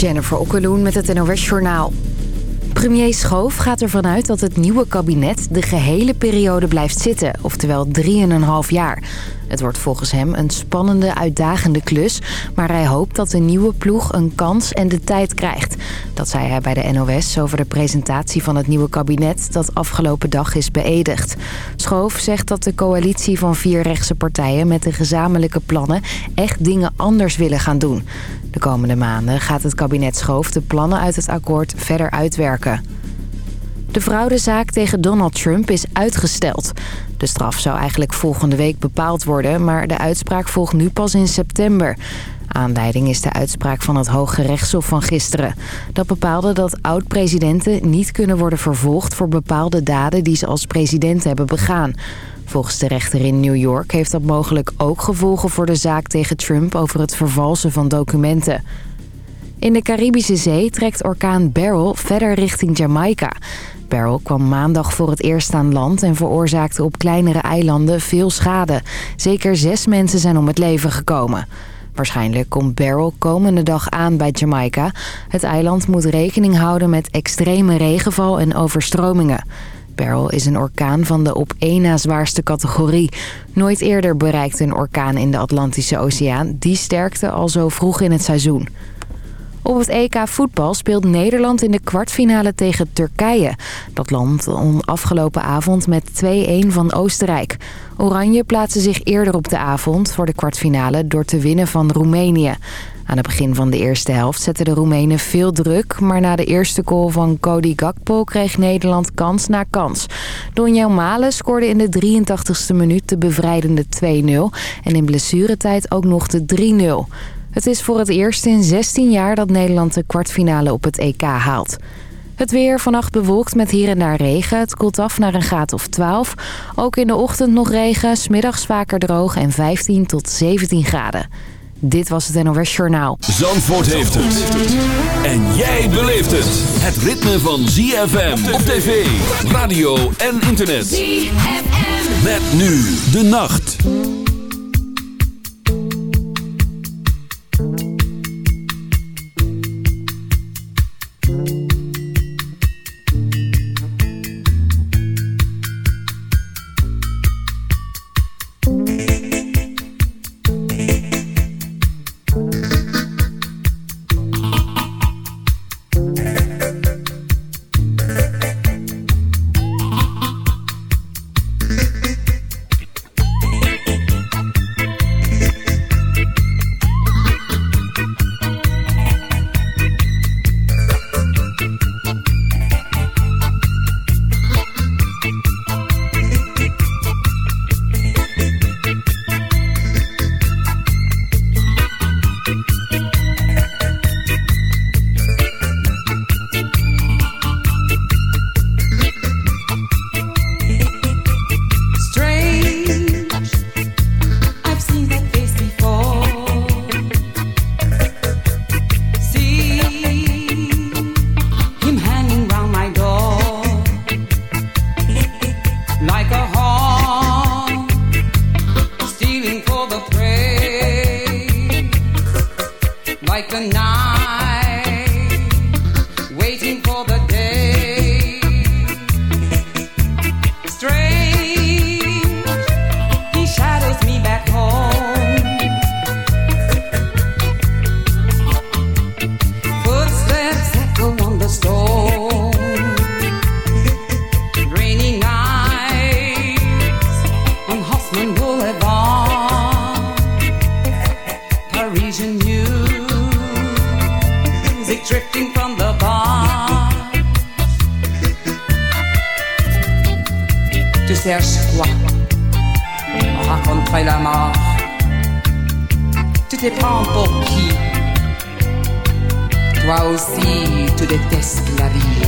Jennifer Okkeloen met het NOS Journaal. Premier Schoof gaat ervan uit dat het nieuwe kabinet de gehele periode blijft zitten, oftewel 3,5 jaar. Het wordt volgens hem een spannende, uitdagende klus, maar hij hoopt dat de nieuwe ploeg een kans en de tijd krijgt. Dat zei hij bij de NOS over de presentatie van het nieuwe kabinet dat afgelopen dag is beëdigd. Schoof zegt dat de coalitie van vier rechtse partijen met de gezamenlijke plannen echt dingen anders willen gaan doen. De komende maanden gaat het kabinet Schoof de plannen uit het akkoord verder uitwerken. De fraudezaak tegen Donald Trump is uitgesteld. De straf zou eigenlijk volgende week bepaald worden... maar de uitspraak volgt nu pas in september. Aanleiding is de uitspraak van het Hoge Rechtshof van gisteren. Dat bepaalde dat oud-presidenten niet kunnen worden vervolgd... voor bepaalde daden die ze als president hebben begaan. Volgens de rechter in New York heeft dat mogelijk ook gevolgen voor de zaak tegen Trump... over het vervalsen van documenten. In de Caribische Zee trekt orkaan Beryl verder richting Jamaica. Beryl kwam maandag voor het eerst aan land en veroorzaakte op kleinere eilanden veel schade. Zeker zes mensen zijn om het leven gekomen. Waarschijnlijk komt Beryl komende dag aan bij Jamaica. Het eiland moet rekening houden met extreme regenval en overstromingen. Beryl is een orkaan van de op één na zwaarste categorie. Nooit eerder bereikte een orkaan in de Atlantische Oceaan die sterkte al zo vroeg in het seizoen. Op het EK voetbal speelt Nederland in de kwartfinale tegen Turkije. Dat land won afgelopen avond met 2-1 van Oostenrijk. Oranje plaatste zich eerder op de avond voor de kwartfinale door te winnen van Roemenië. Aan het begin van de eerste helft zetten de Roemenen veel druk... maar na de eerste goal van Cody Gakpo kreeg Nederland kans na kans. Donjel Malen scoorde in de 83ste minuut de bevrijdende 2-0... en in blessuretijd ook nog de 3-0... Het is voor het eerst in 16 jaar dat Nederland de kwartfinale op het EK haalt. Het weer vannacht bewolkt met hier en daar regen. Het koelt af naar een graad of 12. Ook in de ochtend nog regen, smiddags vaker droog en 15 tot 17 graden. Dit was het NOS Journaal. Zandvoort heeft het. En jij beleeft het. Het ritme van ZFM op tv, radio en internet. ZFM. Met nu de nacht. like the night, waiting for the day. cherches quoi? On raconterait la mort. Tu te prends pour qui? Toi aussi, tu détestes la vie.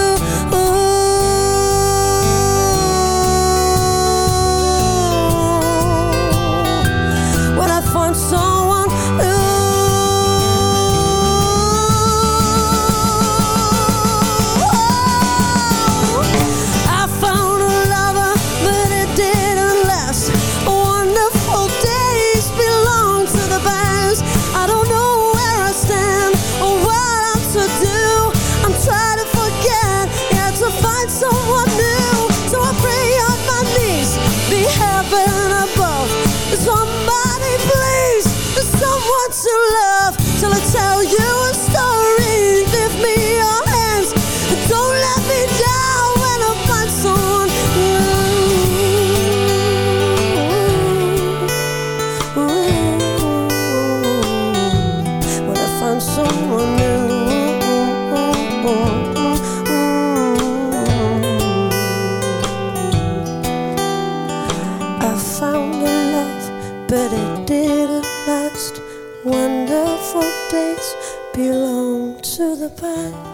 but it didn't last. Wonderful days belong to the past.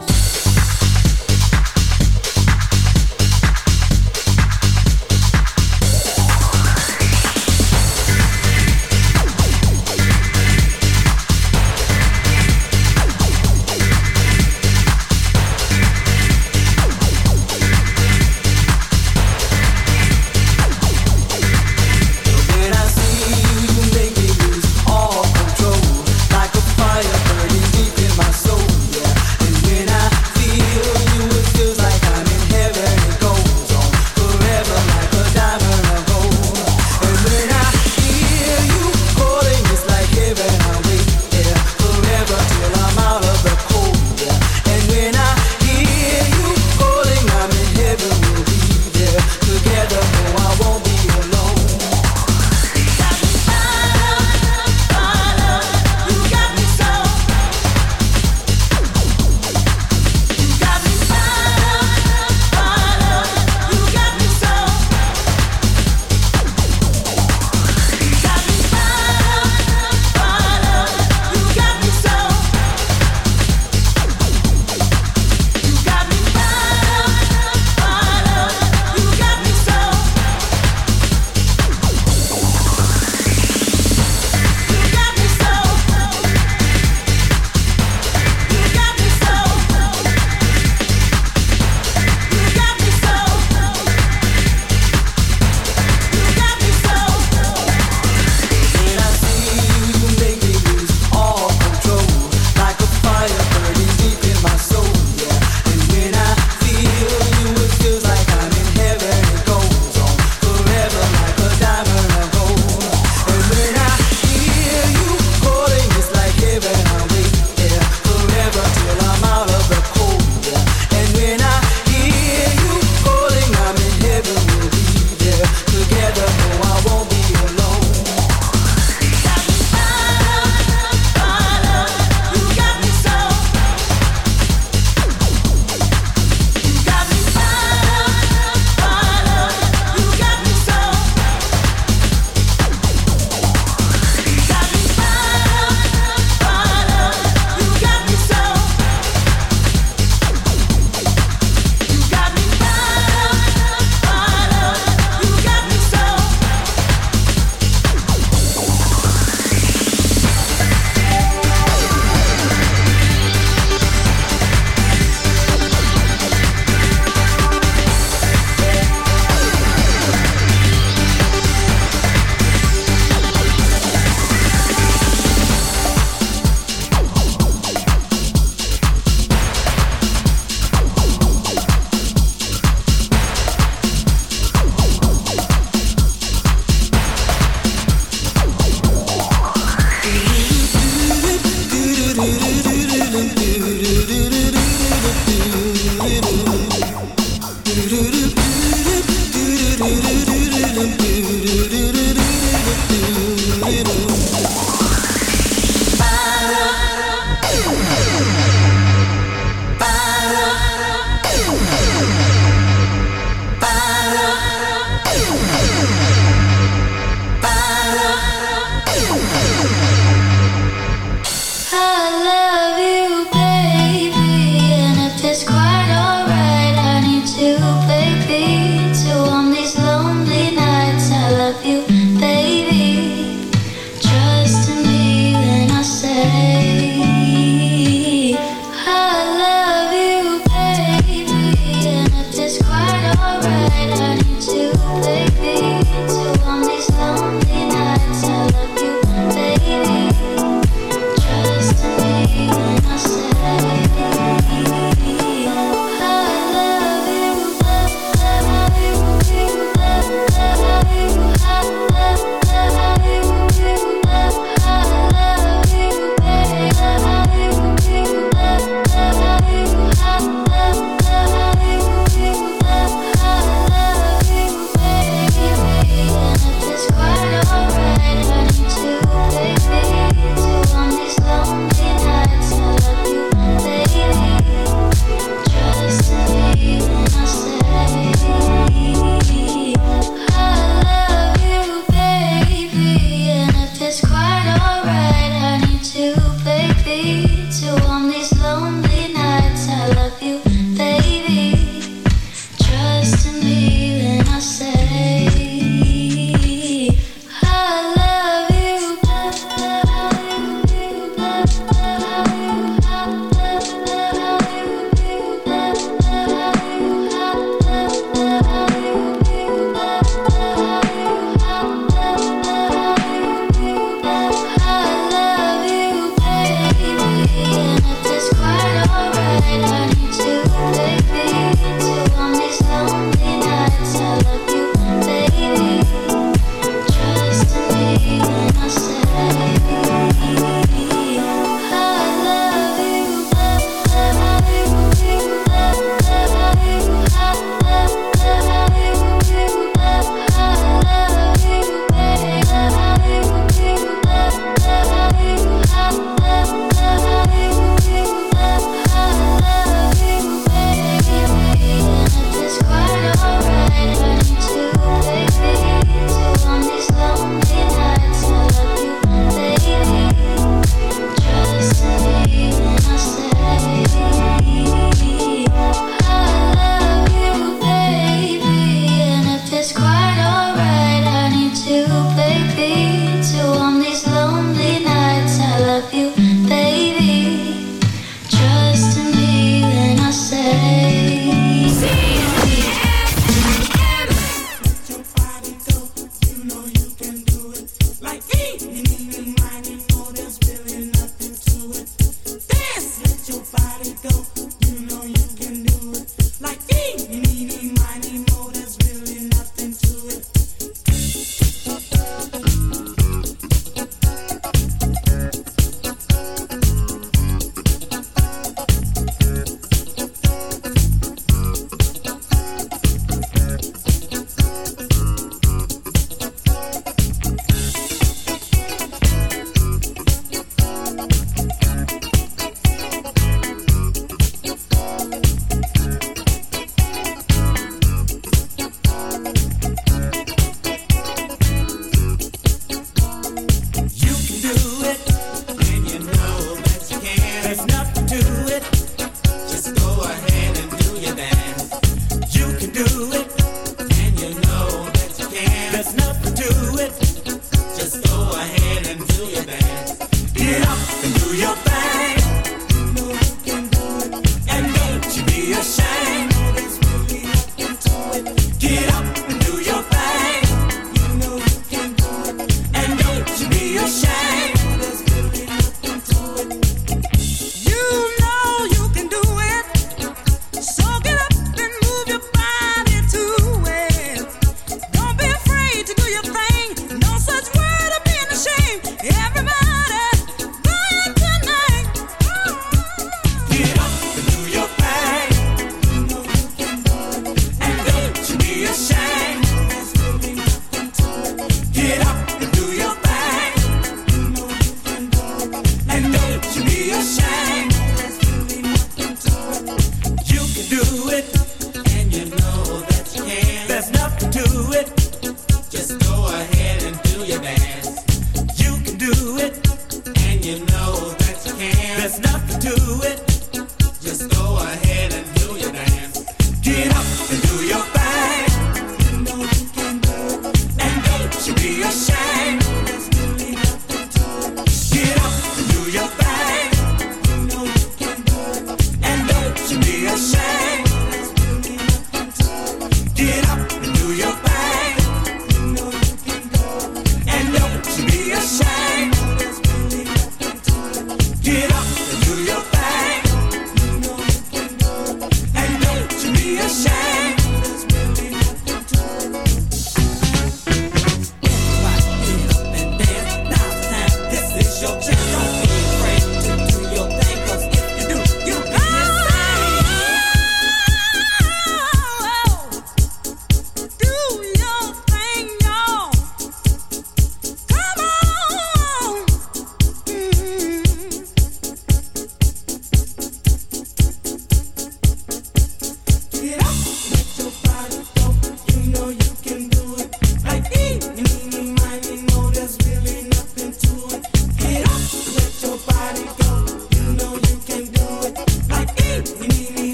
sunshine.